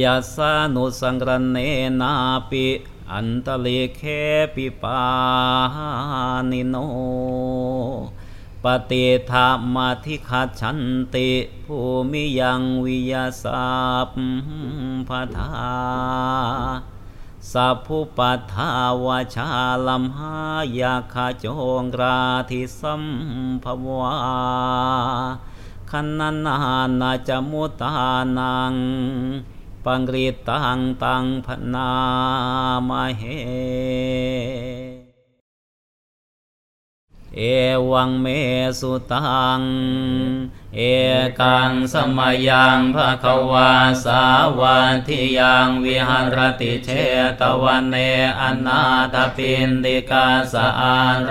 ยัสานุสังกรเนนาปิอันตเลเคปิปานิโน ปฏิธรรมทิขัดฉันติภูมิยังวิยาสัพพทาสัพพุปัฏฐาวชาลัมหายาคาโจงราธิสัมภวาคันนานานาจมุตานัง ปังริตังตังพนามเหเอวังเมสุตัง เอกังสมยังภะคะวาสาวันทิยังวิหารติเชตวันเนอนาถปินติกาสา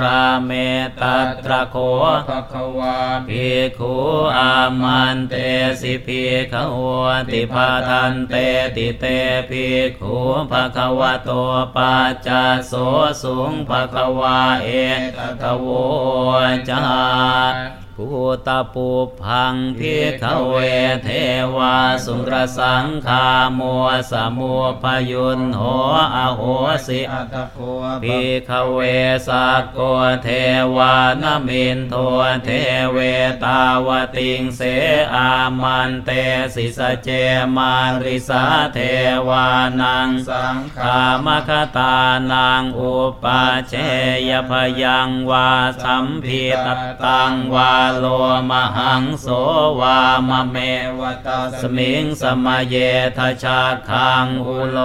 ราเมตัตระโคภะคะวาภิกขุอามันเตสิภิกขวติภาทันเตติเตภิกขุภะคะวะโตปัจจโสสุงภะคะวาเอตตะโวจา ภูตาปุพังพิกขเวเทวาสุงกรสังคามัวสมุพยุฬโห อะโหสิอะถะโข ภิกขะเวสักโกเทวานะมินโทเทเวตาวะติงเสอามันเตสิ สะเจมาริสาเทวานังสังคามะคะตานังอุปปัชเชยยะ ภะยังวา ฉัมภิตัตตังวาโลมะหังโสวามะเมวะ ตัสมิง สะมะเย ธะชัคคังอุลโลเ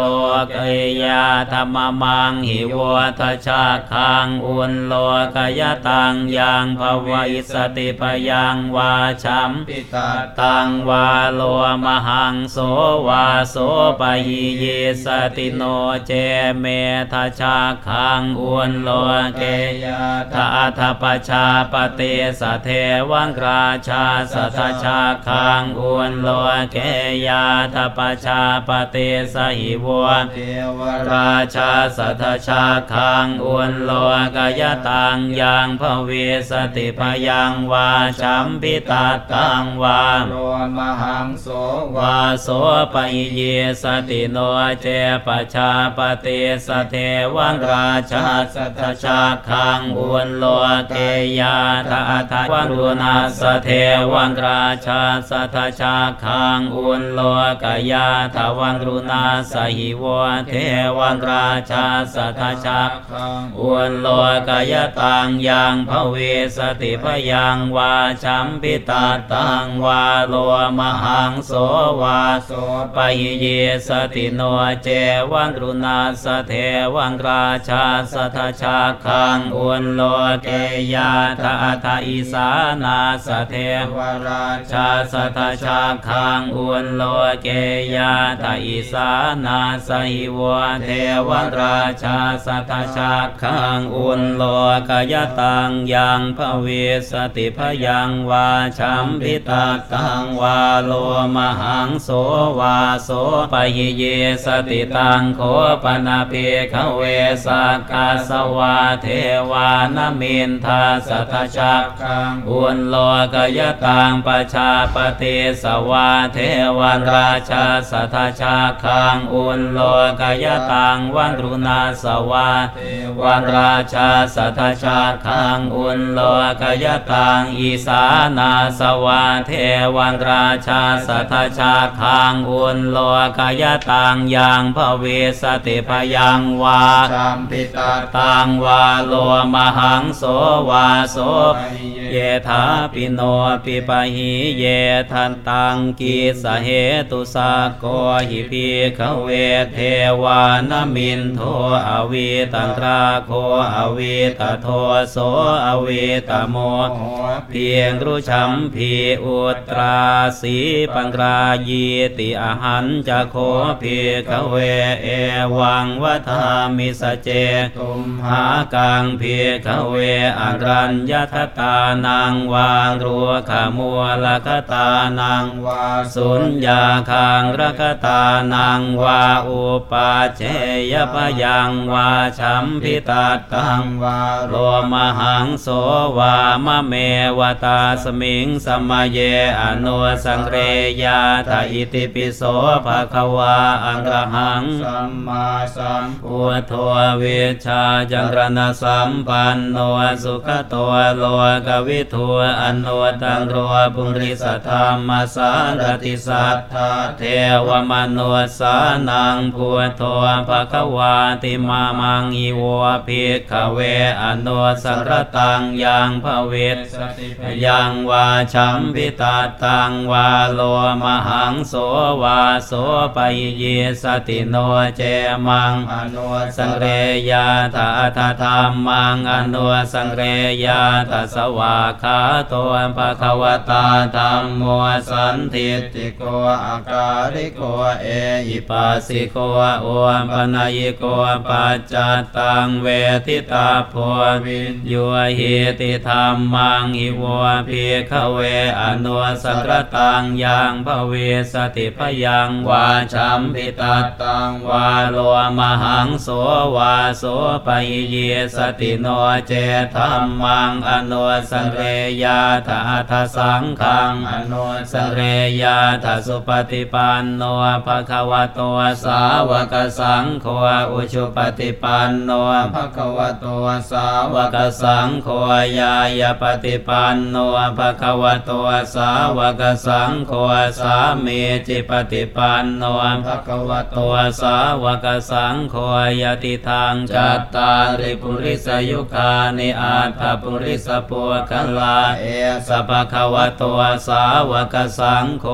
กยยาถะ มะมังหิ โว ธะชัคคังอุลโลกะยะตังยัมภะวิสสะติ ภะยังวา ฉัมภิตัตตังวาโลมะหังโสวาโส ปะหิยยิสสะติโนเจเม ธะชัคคังอุลโลเกยยาถะ อะถะ ปะชาปะติสสะ เทวะราชัสสะ ธะชัคคังอุลโลเกยยาถะ ปะชาปะติสสะ หิ โวเทวะราชัสสะ ธะชัคคังอุลโลกะยะตังยัมภะวิสสะติ ภะยังวา ฉัมภิตัตตังวาโลมะหังโสวาโสปะหิยยิสสะติโนเจ ปะชาปะติสสะ เทวังราชาสัทชาคังอุนโลเกยาตาทาวังรุณาสเทวังราชาสัทชาคังอุนโลกยาทวังรุณาสหิวเทวังราชาสัทชาคังอุนโลกายตังยังภเวสติพยังวาชัมพิตาตังวาโลมหังโสวาโสปะหิเยสติโนเจวังรุณาสเทวังราชาสัทชาคังอุนโลกยาทาทอิสานาสเทวราชาสัทชาคังอุนโลเกยาทาอิสานาสหิวเทวราชาสัทชาคังอุนโลกยตังยังภเวสติพยังวาชัมพิตาตังวาโลมหังโสวาโสปะหิเยสติตังโคปนาเพขเวสักกาสวาเทวานมินทาสัทชาคังอุนโลกยตังปชาปฏิสวาเทวันราชาสัทชาคังอุนโลกยตังวันรุณาสวาเทววันราชาสัทชาคังอุนโลกยตังอีสานาสวาเทวันราชาสัทชาคังอุนโลกยตังยังภเวสติพยังวาสัมปิตาตังวาโลมหังโสวาโสไปเยเยธาปิโนปิปะหิเยทันตังกีสเหตุสาโกหิ ภิกขะเวเทวานะมินโท อะวีตะราโค อะวีตะโทโส อะวีตะโมโห ภิรุ ฉัมภีอุตราสีปะลายีติอะหัญจะ โข ภิกขะเวเอวังวะทามิ สะเจตุมหากัง ภิกขะเว อะรัญญะคะตานังวา รุกขะมูละคะตานังวาสุญญาคังรกตานังวาอุปาเจยปยังวาชัมพิตาตังวาโลมหังโสวามะเมวตาสมิงสมเยอนุสังเรยาตาอิติปิโสภะควาอังหังสัมมาสัมพุทโธเวชาจังรณสัมปันโนสุขโตโลกวิทูวอนุตังโรปุริสธรรมสารติสัทธาเทวมนุสานังพุทโธภะควาติมามังอีวะภิกขเวอนุสังรตังยังภเวทสยังวาชัมพิตาตังวาโลมหังโสวาโสปยเยสติโนเจมังอนุสังเรยาตาตาธรรมังอนุสังเรยาตาสวาคาโตภะคะวตาธรรมโมสันติติโกอาการิโกเอหิปัสสิโกโอปนายโกปัจจัตังเวทิตาโพวินโยหิติธรรมังอิวะภิกขเวอนุสังรตังยังภเวสติพยังวาชัมพิตาตังวาโลมหังโสวาโสปยเยสติโนเจธรรมังอนุสเรยาตาทสังขังอนุสเรยาตสุปฏิปันโนภะคะวะโตสาวกสังโฆอุชุปฏิปันโนภะคะวะโตสาวกสังโฆยายปฏิปันโนภะคะวะโตสาวกสังโฆสามีจิปฏิปันโนภะคะวะโตสาวกสังโฆยติทางจัตตาริปุริสยุคานิอาตปุริสปุคลาเอสัพพะวะตัวสาวกสังโฆ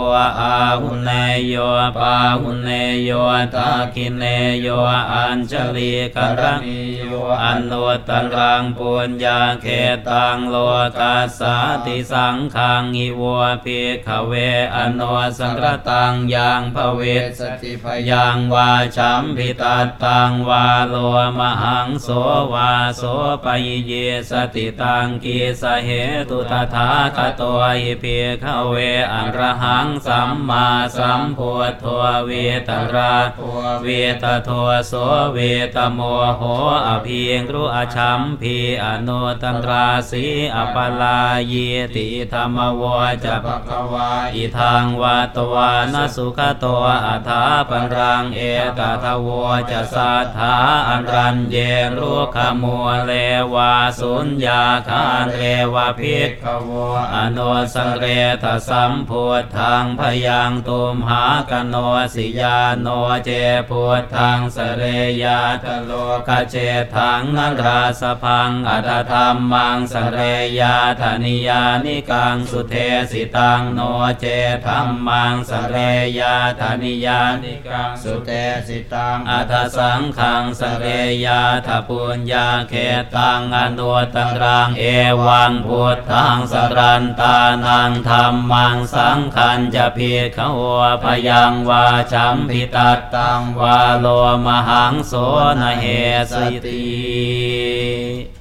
อาหุเนโยปาหุเนโยตาคิเนโยอัญชลีกรังนิโยอะนุตตะรังปุญญักเขตตังโลกัสสาติสังฆัง หิ โว ภิกขะเวอะนุสสะระตังยัมภะวิสสะติ ภะยังวา ฉัมภิตัตตังวาโลมะหังโสวาโส ปะหิยยิสสะติตังกิสสะ เหตุ ตะถาคะโต หิภิกขะเวอะระหังสัมมาสัมพุทโธ วีตราตัวเวตโทโสเวตโมโหอภิงรุอชัมพีอนุตันราสีอปลาเยติธรรมวจะภะคะวาอิทังวาตวานสุขตัวอัฐาปันรังเอตทะโวจะสัทธาอันรันเยรุขมัวเลวาสุญญาคานเรวาภิกขโวอโนสังเรทสัมพุทธังพยังตุมหากโนสิยาโนเจพุทธังสเรยาตโลกเจทังนันราสพังอัตธรรมังสเรยาธนิยานิกังสุเทสิตังโนเจธรรมังสเรยาธนิยานิกังสุเตสิตังอัตสังขังสเรยาทปุญญาเขตังอนุตังรังเอวังพุทธังสรันตานังธรรมังสังขันจะเพียขวพยังวาชัมพิตัตตังวาโลมหังโสนเหสติ